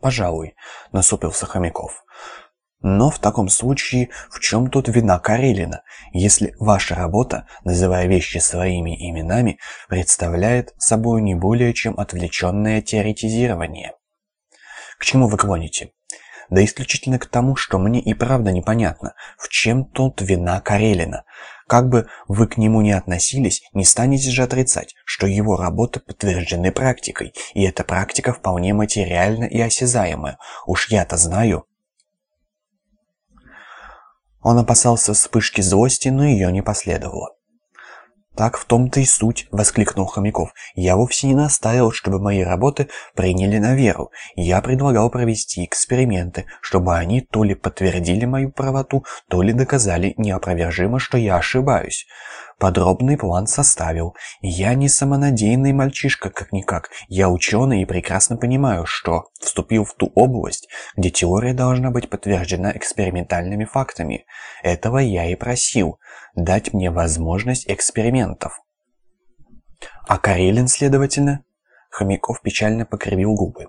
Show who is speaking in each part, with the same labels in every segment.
Speaker 1: «Пожалуй», — насупился Хомяков. Но в таком случае в чем тут вина Карелина, если ваша работа, называя вещи своими именами, представляет собой не более чем отвлеченное теоретизирование? К чему вы клоните? Да исключительно к тому, что мне и правда непонятно, в чем тут вина Карелина. Как бы вы к нему ни относились, не станете же отрицать, что его работы подтверждены практикой, и эта практика вполне материальна и осязаемая. Уж я-то знаю. Он опасался вспышки злости, но ее не последовало. «Так в том-то и суть», — воскликнул Хомяков. «Я вовсе не настаивал, чтобы мои работы приняли на веру. Я предлагал провести эксперименты, чтобы они то ли подтвердили мою правоту, то ли доказали неопровержимо, что я ошибаюсь. Подробный план составил. Я не самонадеянный мальчишка, как-никак. Я ученый и прекрасно понимаю, что вступил в ту область, где теория должна быть подтверждена экспериментальными фактами. Этого я и просил. Дать мне возможность экспериментов. А Карелин, следовательно? Хомяков печально покривил губы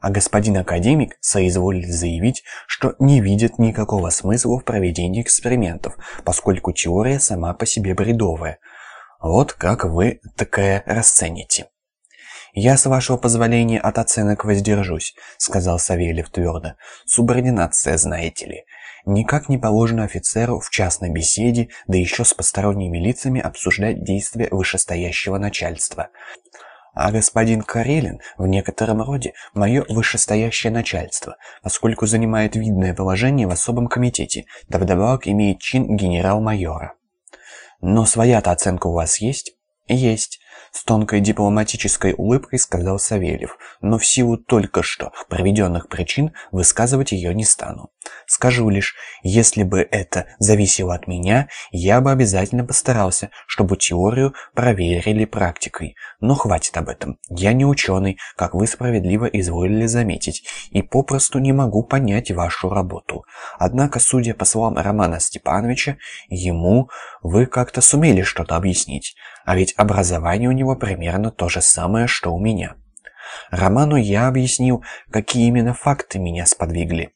Speaker 1: а господин академик соизволит заявить, что не видит никакого смысла в проведении экспериментов, поскольку теория сама по себе бредовая. Вот как вы такое расцените. «Я, с вашего позволения, от оценок воздержусь», — сказал Савельев твердо. «Субординация, знаете ли. Никак не положено офицеру в частной беседе, да еще с посторонними лицами обсуждать действия вышестоящего начальства. А господин Карелин в некотором роде мое вышестоящее начальство, поскольку занимает видное положение в особом комитете, да вдобавок имеет чин генерал-майора. Но своя-то оценка у вас есть? Есть. С тонкой дипломатической улыбкой сказал Савельев, но в силу только что проведенных причин высказывать ее не стану. Скажу лишь, если бы это зависело от меня, я бы обязательно постарался, чтобы теорию проверили практикой. Но хватит об этом. Я не ученый, как вы справедливо изволили заметить, и попросту не могу понять вашу работу. Однако, судя по словам Романа Степановича, ему вы как-то сумели что-то объяснить. А ведь образование у него примерно то же самое, что у меня. Роману я объяснил, какие именно факты меня сподвигли.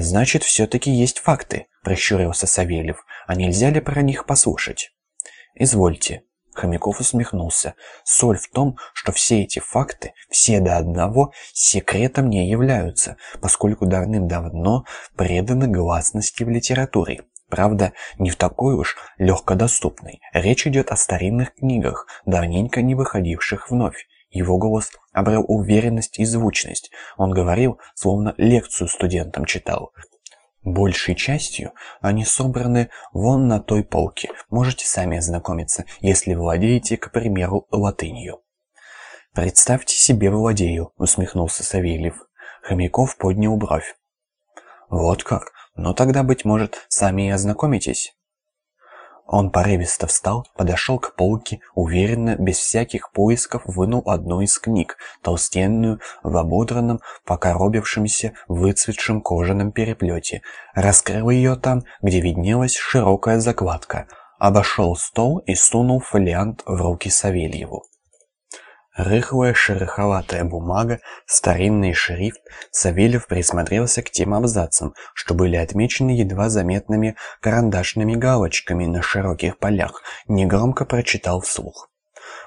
Speaker 1: «Значит, все-таки есть факты», – прищурился Савельев. «А нельзя ли про них послушать?» «Извольте». Хомяков усмехнулся. «Соль в том, что все эти факты, все до одного, секретом не являются, поскольку давным-давно преданы гласности в литературе. Правда, не в такой уж легкодоступной. Речь идет о старинных книгах, давненько не выходивших вновь. Его голос обрел уверенность и звучность. Он говорил, словно лекцию студентам читал. Большей частью они собраны вон на той полке. Можете сами ознакомиться, если владеете, к примеру, латынью. «Представьте себе владею», — усмехнулся Савельев. Хомяков поднял бровь. «Вот как? Ну тогда, быть может, сами и ознакомитесь». Он порывисто встал, подошел к полке, уверенно, без всяких поисков, вынул одну из книг, толстенную, в ободранном, покоробившемся, выцветшем кожаном переплете, раскрыл ее там, где виднелась широкая закладка, обошел стол и сунул фолиант в руки Савельеву. Рыхлая шероховатая бумага, старинный шрифт, Савельев присмотрелся к тем абзацам, что были отмечены едва заметными карандашными галочками на широких полях, негромко прочитал вслух.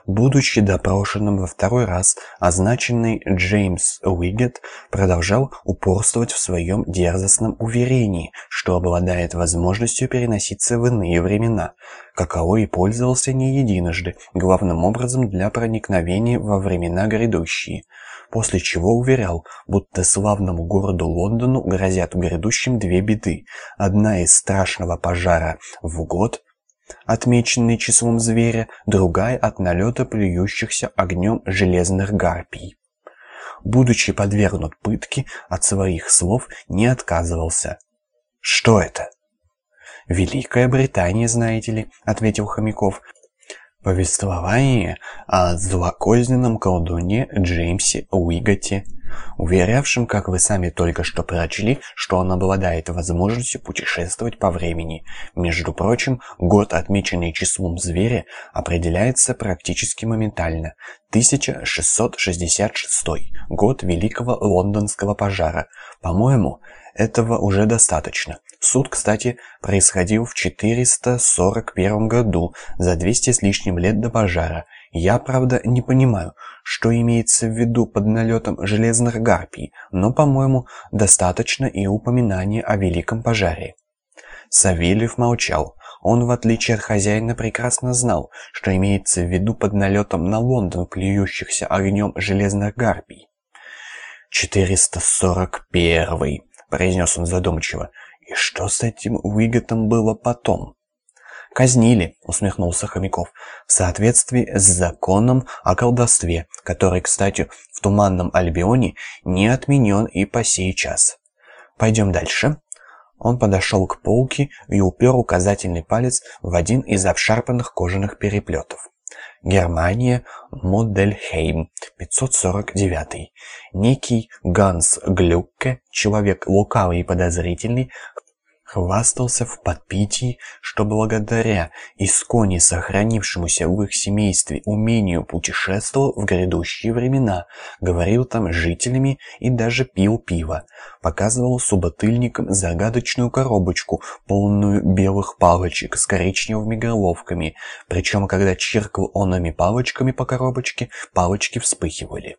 Speaker 1: Будучи допрошенным во второй раз, означенный Джеймс Уигет продолжал упорствовать в своем дерзостном уверении, что обладает возможностью переноситься в иные времена, каково и пользовался не единожды, главным образом для проникновения во времена грядущие, после чего уверял, будто славному городу Лондону грозят в грядущем две беды, одна из страшного пожара в год – отмеченный числом зверя, другая от налета плюющихся огнем железных гарпий. Будучи подвергнут пытке, от своих слов не отказывался. «Что это?» «Великая Британия, знаете ли», — ответил Хомяков. «Повествование о злокозненном колдуне Джеймсе Уиготе». Уверявшим, как вы сами только что прочли, что он обладает возможностью путешествовать по времени. Между прочим, год, отмеченный числом зверя, определяется практически моментально. 1666 год Великого Лондонского пожара. По-моему, этого уже достаточно. Суд, кстати, происходил в 441 году, за 200 с лишним лет до пожара. Я, правда, не понимаю, что имеется в виду под налетом железных гарпий, но, по-моему, достаточно и упоминания о великом пожаре. Савельев молчал. Он, в отличие от хозяина, прекрасно знал, что имеется в виду под налетом на Лондон плюющихся огнем железных гарпий. «441», — произнес он задумчиво. «И что с этим Уиготом было потом?» «Казнили», — усмехнулся Хомяков, «в соответствии с законом о колдовстве, который, кстати, в Туманном Альбионе не отменен и по сей час. Пойдем дальше». Он подошел к полке и упер указательный палец в один из обшарпанных кожаных переплетов. Германия, Модельхейм, 549. Некий Ганс Глюкке, человек лукавый и подозрительный, хвастался в подпитии, что благодаря исконе сохранившемуся в их семействе умению путешествовал в грядущие времена, говорил там с жителями и даже пил пиво, показывал суботыльникам загадочную коробочку, полную белых палочек с коричневыми головками, причем когда чиркал онами палочками по коробочке, палочки вспыхивали.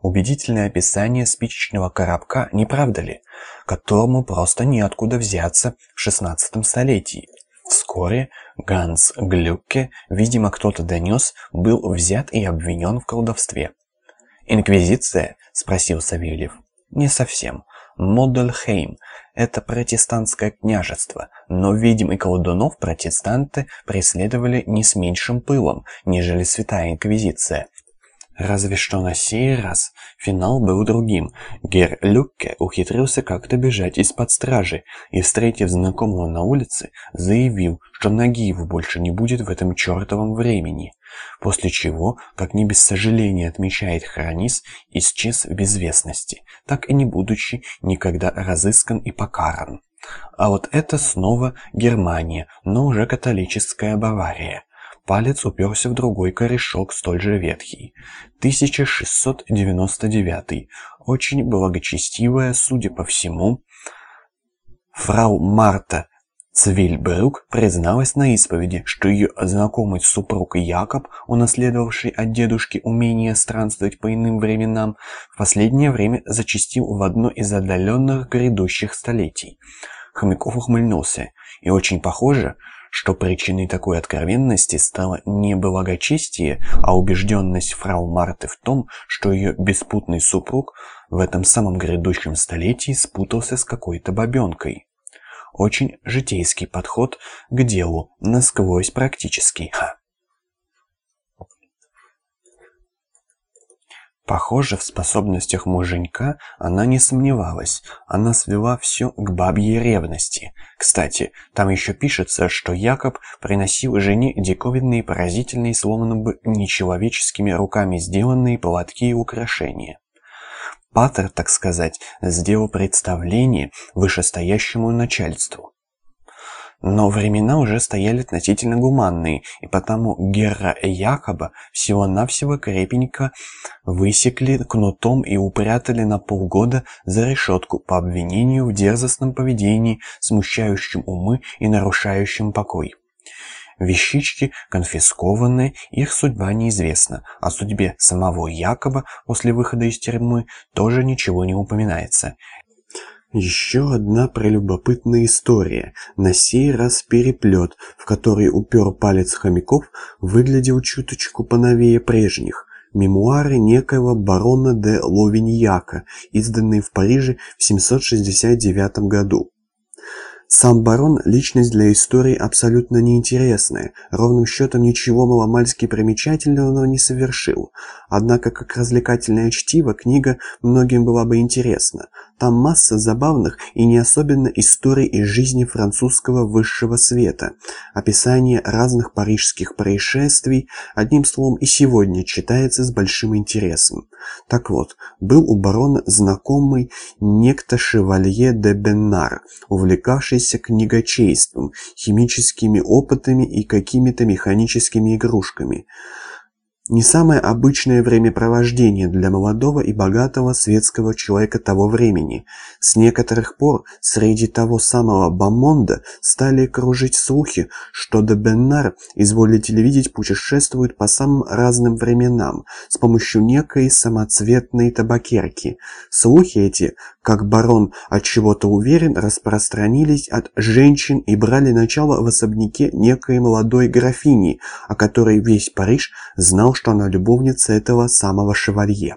Speaker 1: Убедительное описание спичечного коробка, не правда ли? Которому просто неоткуда взяться в шестнадцатом столетии. Вскоре Ганс Глюкке, видимо, кто-то донес, был взят и обвинен в колдовстве. «Инквизиция?» – спросил Савельев. «Не совсем. Модельхейм – это протестантское княжество, но ведьм и колдунов протестанты преследовали не с меньшим пылом, нежели Святая Инквизиция, Разве что на сей раз финал был другим. Гер Люкке ухитрился как-то бежать из-под стражи и, встретив знакомого на улице, заявил, что ноги его больше не будет в этом чертовом времени. После чего, как не без сожаления отмечает Хронис, исчез в безвестности, так и не будучи никогда разыскан и покаран. А вот это снова Германия, но уже католическая Бавария. Палец уперся в другой корешок, столь же ветхий. 1699. Очень благочестивая, судя по всему, фрау Марта Цвильбрюк призналась на исповеди, что ее знакомый супруг Якоб, унаследовавший от дедушки умение странствовать по иным временам, в последнее время зачастил в одно из отдаленных грядущих столетий. Хомяков ухмыльнулся, и очень похоже, что причиной такой откровенности стало не благочестие, а убежденность фрау Марты в том, что ее беспутный супруг в этом самом грядущем столетии спутался с какой-то бабенкой. Очень житейский подход к делу, насквозь практический. Похоже, в способностях муженька она не сомневалась. Она свела все к бабьей ревности. Кстати, там еще пишется, что Якоб приносил жене диковинные, поразительные, словно бы нечеловеческими руками сделанные поводки и украшения. Патер, так сказать, сделал представление вышестоящему начальству. Но времена уже стояли относительно гуманные, и потому Герра Якоба всего-навсего крепенько высекли кнутом и упрятали на полгода за решетку по обвинению в дерзостном поведении, смущающем умы и нарушающем покой. Вещички конфискованы, их судьба неизвестна. О судьбе самого Якоба после выхода из тюрьмы тоже ничего не упоминается. Еще одна прелюбопытная история, на сей раз переплет, в который упер палец хомяков, выглядел чуточку поновее прежних. Мемуары некоего барона де Ловиньяка, изданные в Париже в 769 году. Сам барон – личность для истории абсолютно неинтересная, ровным счетом ничего маломальски примечательного не совершил. Однако, как развлекательное чтиво, книга многим была бы интересна. Там масса забавных и не особенно историй из жизни французского высшего света, описание разных парижских происшествий, одним словом и сегодня читается с большим интересом. Так вот, был у барона знакомый некто Шевалье де Беннар, увлекавшийся книгочейством, химическими опытами и какими-то механическими игрушками. Не самое обычное времяпровождение для молодого и богатого светского человека того времени. С некоторых пор среди того самого Бамонда стали кружить слухи, что де Беннар, изволите ли видеть, путешествует по самым разным временам с помощью некой самоцветной табакерки. Слухи эти, как барон от чего-то уверен, распространились от женщин и брали начало в особняке некой молодой графини, о которой весь Париж знал, что она любовница этого самого шевалье.